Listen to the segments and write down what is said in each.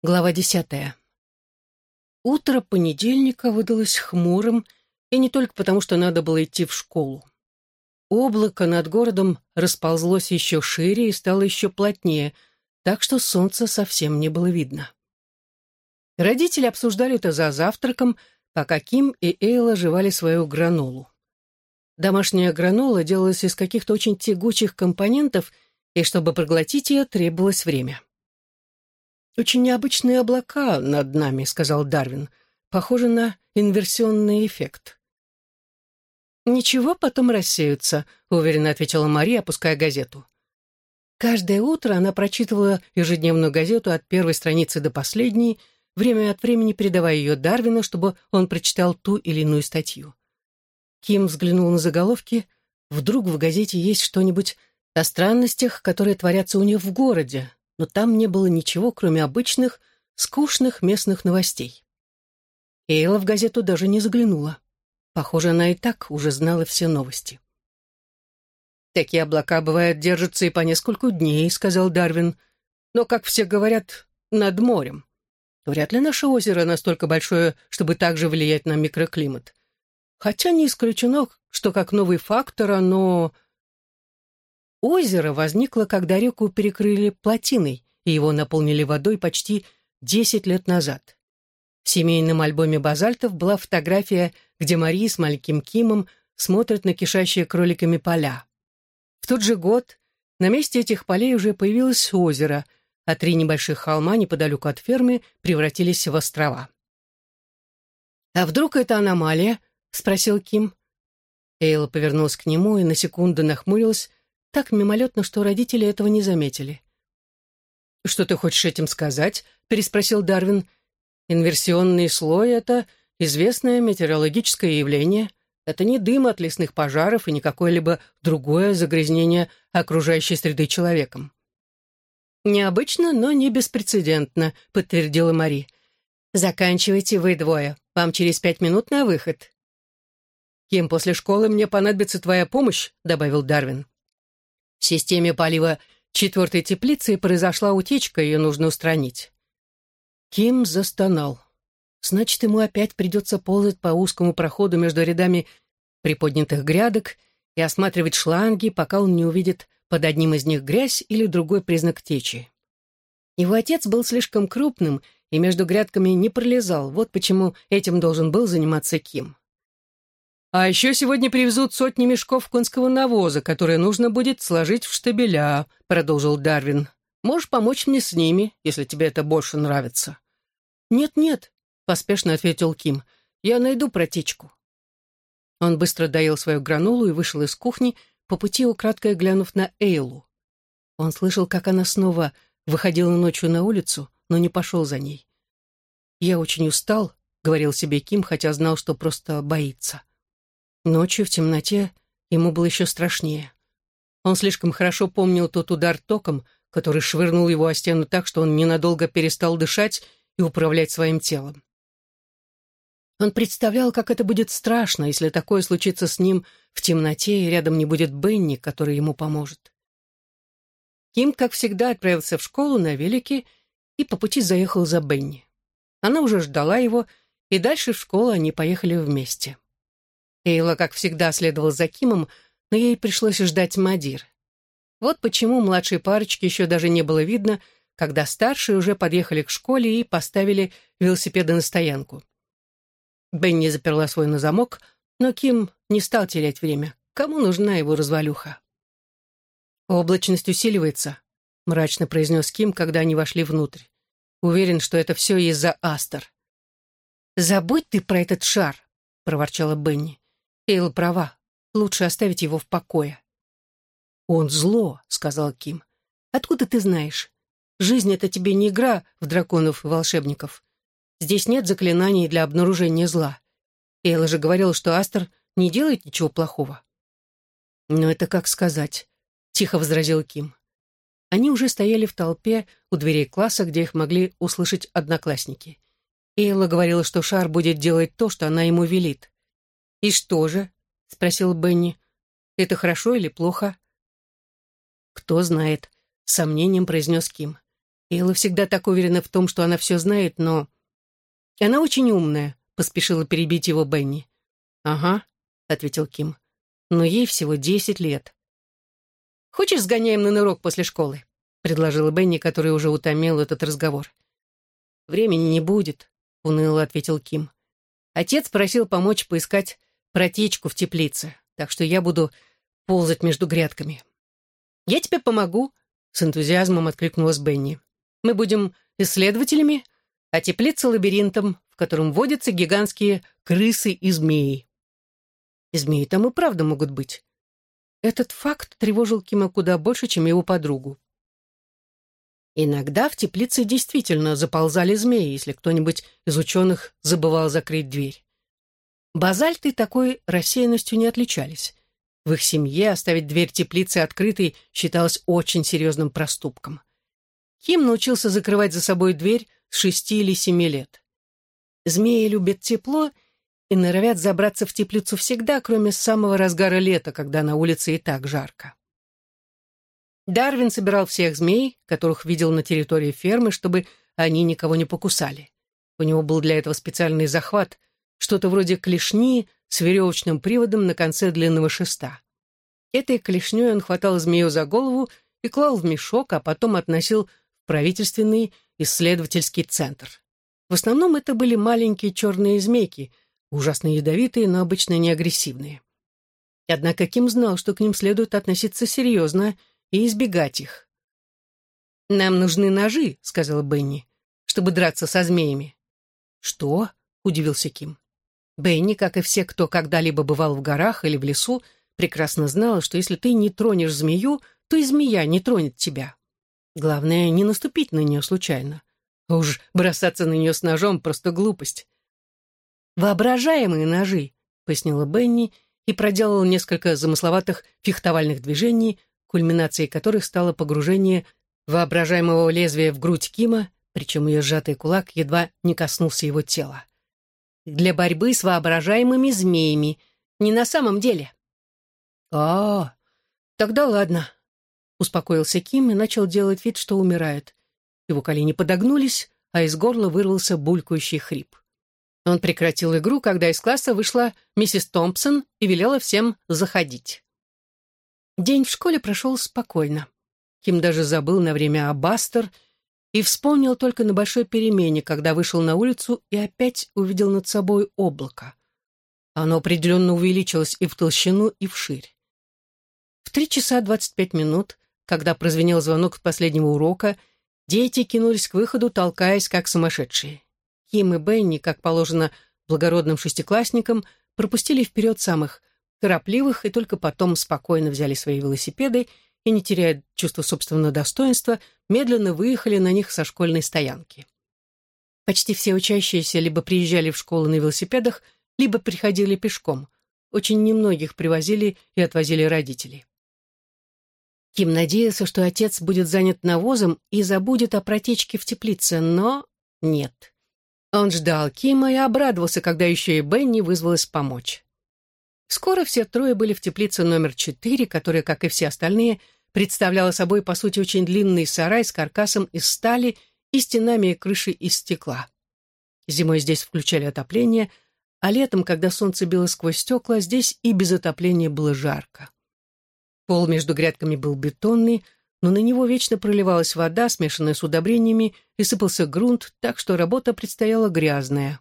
Глава десятая. Утро понедельника выдалось хмурым, и не только потому, что надо было идти в школу. Облако над городом расползлось еще шире и стало еще плотнее, так что солнца совсем не было видно. Родители обсуждали это за завтраком, пока Ким и Эйла жевали свою гранолу. Домашняя гранола делалась из каких-то очень тягучих компонентов, и чтобы проглотить ее, требовалось время. «Очень необычные облака над нами», — сказал Дарвин. «Похоже на инверсионный эффект». «Ничего, потом рассеются», — уверенно ответила Мария, опуская газету. Каждое утро она прочитывала ежедневную газету от первой страницы до последней, время от времени передавая ее Дарвину, чтобы он прочитал ту или иную статью. Ким взглянул на заголовки. Вдруг в газете есть что-нибудь о странностях, которые творятся у нее в городе, но там не было ничего, кроме обычных, скучных местных новостей. Эйла в газету даже не заглянула. Похоже, она и так уже знала все новости. «Такие облака, бывают, держатся и по нескольку дней», — сказал Дарвин. «Но, как все говорят, над морем. Вряд ли наше озеро настолько большое, чтобы также влиять на микроклимат. Хотя не исключено, что как новый фактор оно Озеро возникло, когда реку перекрыли плотиной, и его наполнили водой почти 10 лет назад. В семейном альбоме базальтов была фотография, где Мария с маленьким Кимом смотрят на кишащие кроликами поля. В тот же год на месте этих полей уже появилось озеро, а три небольших холма неподалеку от фермы превратились в острова. «А вдруг это аномалия?» — спросил Ким. Эйла повернулась к нему и на секунду нахмурилась, так мимолетно, что родители этого не заметили. «Что ты хочешь этим сказать?» — переспросил Дарвин. «Инверсионный слой — это известное метеорологическое явление. Это не дым от лесных пожаров и не какое-либо другое загрязнение окружающей среды человеком». «Необычно, но не беспрецедентно», — подтвердила Мари. «Заканчивайте вы двое. Вам через пять минут на выход». «Кем после школы мне понадобится твоя помощь?» — добавил Дарвин. В системе полива четвертой теплицы произошла утечка, ее нужно устранить. Ким застонал. Значит, ему опять придется ползать по узкому проходу между рядами приподнятых грядок и осматривать шланги, пока он не увидит под одним из них грязь или другой признак течи. Его отец был слишком крупным и между грядками не пролезал, вот почему этим должен был заниматься Ким. А еще сегодня привезут сотни мешков конского навоза, которые нужно будет сложить в штабеля», — продолжил Дарвин. «Можешь помочь мне с ними, если тебе это больше нравится». «Нет-нет», — поспешно ответил Ким. «Я найду протечку». Он быстро доел свою гранулу и вышел из кухни, по пути украдкой глянув на Эйлу. Он слышал, как она снова выходила ночью на улицу, но не пошел за ней. «Я очень устал», — говорил себе Ким, хотя знал, что просто боится. Ночью в темноте ему было еще страшнее. Он слишком хорошо помнил тот удар током, который швырнул его о стену так, что он ненадолго перестал дышать и управлять своим телом. Он представлял, как это будет страшно, если такое случится с ним в темноте, и рядом не будет Бенни, который ему поможет. Ким, как всегда, отправился в школу на велике и по пути заехал за Бенни. Она уже ждала его, и дальше в школу они поехали вместе. Эйла, как всегда, следовала за Кимом, но ей пришлось ждать Мадир. Вот почему младшей парочки еще даже не было видно, когда старшие уже подъехали к школе и поставили велосипеды на стоянку. Бенни заперла свой на замок, но Ким не стал терять время. Кому нужна его развалюха? «Облачность усиливается», — мрачно произнес Ким, когда они вошли внутрь. «Уверен, что это все из-за Астер». «Забудь ты про этот шар», — проворчала Бенни. Эйл права. Лучше оставить его в покое. «Он зло», — сказал Ким. «Откуда ты знаешь? Жизнь — это тебе не игра в драконов и волшебников. Здесь нет заклинаний для обнаружения зла. Эйла же говорил, что Астер не делает ничего плохого». «Но это как сказать», — тихо возразил Ким. Они уже стояли в толпе у дверей класса, где их могли услышать одноклассники. Эйла говорила, что Шар будет делать то, что она ему велит. «И что же?» — спросил Бенни. «Это хорошо или плохо?» «Кто знает», — с сомнением произнес Ким. Эйла всегда так уверена в том, что она все знает, но... Она очень умная, поспешила перебить его Бенни. «Ага», — ответил Ким, — «но ей всего десять лет». «Хочешь, сгоняем на нырок после школы?» — предложила Бенни, который уже утомил этот разговор. «Времени не будет», — уныло ответил Ким. «Отец просил помочь поискать протечку в теплице, так что я буду ползать между грядками». «Я тебе помогу», — с энтузиазмом откликнулась Бенни. «Мы будем исследователями, а теплица — лабиринтом, в котором водятся гигантские крысы и змеи». И змеи там и правда могут быть. Этот факт тревожил Кима куда больше, чем его подругу. Иногда в теплице действительно заползали змеи, если кто-нибудь из ученых забывал закрыть дверь. Базальты такой рассеянностью не отличались. В их семье оставить дверь теплицы открытой считалось очень серьезным проступком. Ким научился закрывать за собой дверь с шести или семи лет. Змеи любят тепло и норовят забраться в теплицу всегда, кроме самого разгара лета, когда на улице и так жарко. Дарвин собирал всех змей, которых видел на территории фермы, чтобы они никого не покусали. У него был для этого специальный захват, что-то вроде клешни с веревочным приводом на конце длинного шеста. Этой клешней он хватал змею за голову и клал в мешок, а потом относил в правительственный исследовательский центр. В основном это были маленькие черные змейки — ужасно ядовитые, но обычно не агрессивные. Однако Ким знал, что к ним следует относиться серьезно и избегать их. «Нам нужны ножи», — сказала Бенни, — «чтобы драться со змеями». «Что?» — удивился Ким. Бенни, как и все, кто когда-либо бывал в горах или в лесу, прекрасно знала, что если ты не тронешь змею, то и змея не тронет тебя. Главное, не наступить на нее случайно. А уж бросаться на нее с ножом — просто глупость. «Воображаемые ножи», — пояснила Бенни и проделала несколько замысловатых фехтовальных движений, кульминацией которых стало погружение воображаемого лезвия в грудь Кима, причем ее сжатый кулак едва не коснулся его тела. «Для борьбы с воображаемыми змеями. Не на самом деле». «А, тогда ладно», — успокоился Ким и начал делать вид, что умирает. Его колени подогнулись, а из горла вырвался булькающий хрип. Он прекратил игру, когда из класса вышла миссис Томпсон и велела всем заходить. День в школе прошел спокойно. Ким даже забыл на время о Бастер и вспомнил только на большой перемене, когда вышел на улицу и опять увидел над собой облако. Оно определенно увеличилось и в толщину, и в ширь. В три часа двадцать пять минут, когда прозвенел звонок последнего урока, дети кинулись к выходу, толкаясь как сумасшедшие. Ким и Бенни, как положено благородным шестиклассникам, пропустили вперед самых торопливых и только потом спокойно взяли свои велосипеды и, не теряя чувства собственного достоинства, медленно выехали на них со школьной стоянки. Почти все учащиеся либо приезжали в школу на велосипедах, либо приходили пешком. Очень немногих привозили и отвозили родители. Ким надеялся, что отец будет занят навозом и забудет о протечке в теплице, но нет. Он ждал Кима и обрадовался, когда еще и Бенни вызвалась помочь. Скоро все трое были в теплице номер четыре, которая, как и все остальные, представляла собой, по сути, очень длинный сарай с каркасом из стали и стенами и крышей из стекла. Зимой здесь включали отопление, а летом, когда солнце било сквозь стекла, здесь и без отопления было жарко. Пол между грядками был бетонный, но на него вечно проливалась вода, смешанная с удобрениями, и сыпался грунт, так что работа предстояла грязная.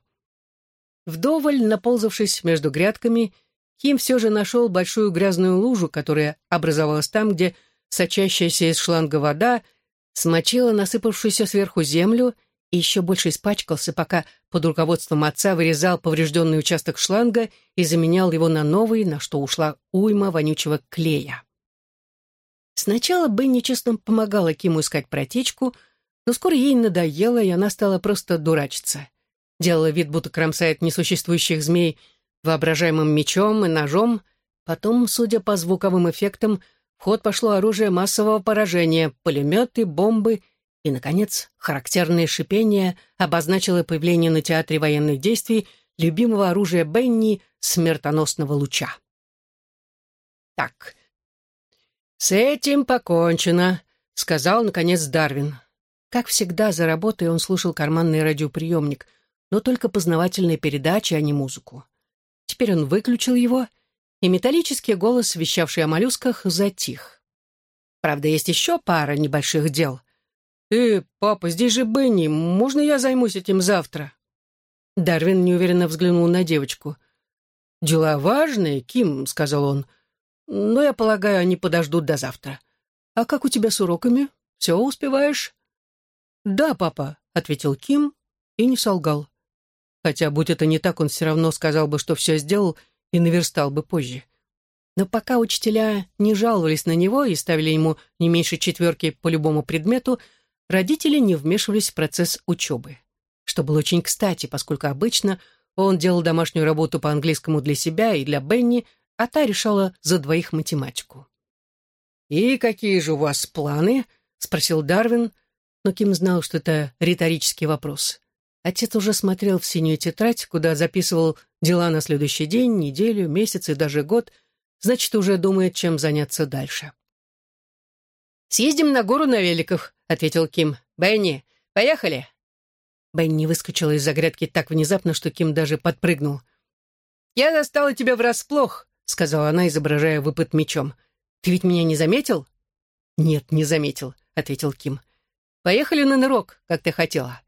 Вдоволь, наползавшись между грядками, Ким все же нашел большую грязную лужу, которая образовалась там, где сочащаяся из шланга вода смочила насыпавшуюся сверху землю и еще больше испачкался, пока под руководством отца вырезал поврежденный участок шланга и заменял его на новый, на что ушла уйма вонючего клея. Сначала Бенни честно помогала Киму искать протечку, но скоро ей надоело, и она стала просто дурачиться. Делала вид, будто кромсает несуществующих змей воображаемым мечом и ножом. Потом, судя по звуковым эффектам, в ход пошло оружие массового поражения, пулеметы, бомбы и, наконец, характерное шипение обозначило появление на театре военных действий любимого оружия Бенни — смертоносного луча. Так, «С этим покончено», — сказал, наконец, Дарвин. Как всегда, за работой он слушал карманный радиоприемник, но только познавательные передачи, а не музыку. Теперь он выключил его, и металлический голос, вещавший о моллюсках, затих. Правда, есть еще пара небольших дел. «Э, папа, здесь же Бенни, можно я займусь этим завтра?» Дарвин неуверенно взглянул на девочку. «Дела важные, Ким», — сказал он, — «но я полагаю, они подождут до завтра. А как у тебя с уроками? Все успеваешь?» «Да, папа», — ответил Ким и не солгал. Хотя, будь это не так, он все равно сказал бы, что все сделал и наверстал бы позже. Но пока учителя не жаловались на него и ставили ему не меньше четверки по любому предмету, родители не вмешивались в процесс учебы. Что было очень кстати, поскольку обычно он делал домашнюю работу по английскому для себя и для Бенни, а та решала за двоих математику. «И какие же у вас планы?» — спросил Дарвин, но Ким знал, что это риторический вопрос. Отец уже смотрел в синюю тетрадь, куда записывал дела на следующий день, неделю, месяц и даже год, значит, уже думает, чем заняться дальше. «Съездим на гору на великах», — ответил Ким. «Бенни, поехали?» Бенни выскочила из-за грядки так внезапно, что Ким даже подпрыгнул. «Я застала тебя врасплох», — сказала она, изображая выпад мечом. «Ты ведь меня не заметил?» «Нет, не заметил», — ответил Ким. «Поехали на нырок, как ты хотела».